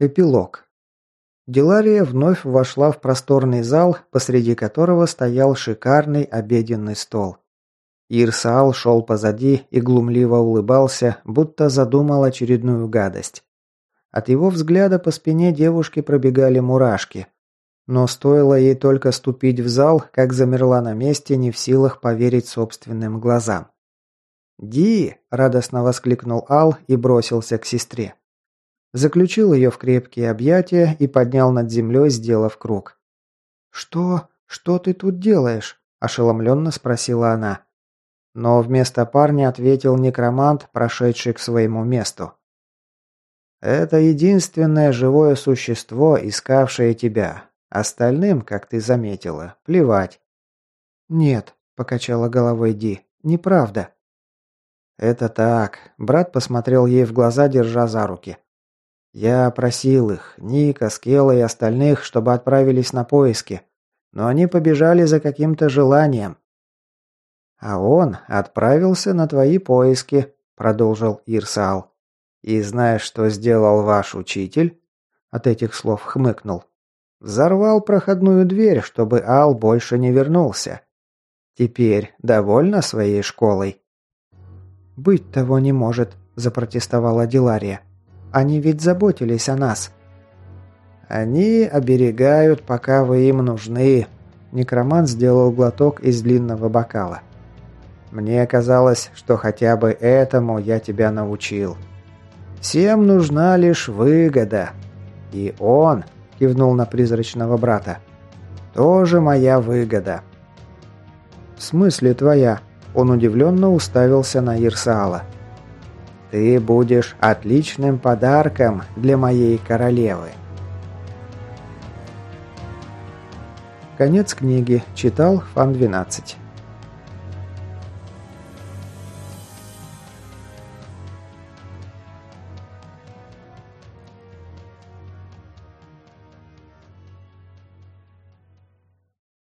Эпилог. Дилария вновь вошла в просторный зал, посреди которого стоял шикарный обеденный стол. Ирсаал шел позади и глумливо улыбался, будто задумал очередную гадость. От его взгляда по спине девушки пробегали мурашки. Но стоило ей только ступить в зал, как замерла на месте, не в силах поверить собственным глазам. «Ди!» – радостно воскликнул Ал и бросился к сестре заключил ее в крепкие объятия и поднял над землей, сделав круг. «Что? Что ты тут делаешь?» – ошеломленно спросила она. Но вместо парня ответил некромант, прошедший к своему месту. «Это единственное живое существо, искавшее тебя. Остальным, как ты заметила, плевать». «Нет», – покачала головой Ди, – «неправда». «Это так», – брат посмотрел ей в глаза, держа за руки. Я просил их, Ника, Скелла и остальных, чтобы отправились на поиски. Но они побежали за каким-то желанием. А он отправился на твои поиски, продолжил Ирсал. И знаешь, что сделал ваш учитель? От этих слов хмыкнул. Взорвал проходную дверь, чтобы Ал больше не вернулся. Теперь довольна своей школой? Быть того не может, запротестовала Дилария. Они ведь заботились о нас». «Они оберегают, пока вы им нужны», – некромант сделал глоток из длинного бокала. «Мне казалось, что хотя бы этому я тебя научил. Всем нужна лишь выгода. И он», – кивнул на призрачного брата, – «тоже моя выгода». «В смысле твоя?» – он удивленно уставился на Ирсаала. Ты будешь отличным подарком для моей королевы. Конец книги. Читал Фан 12.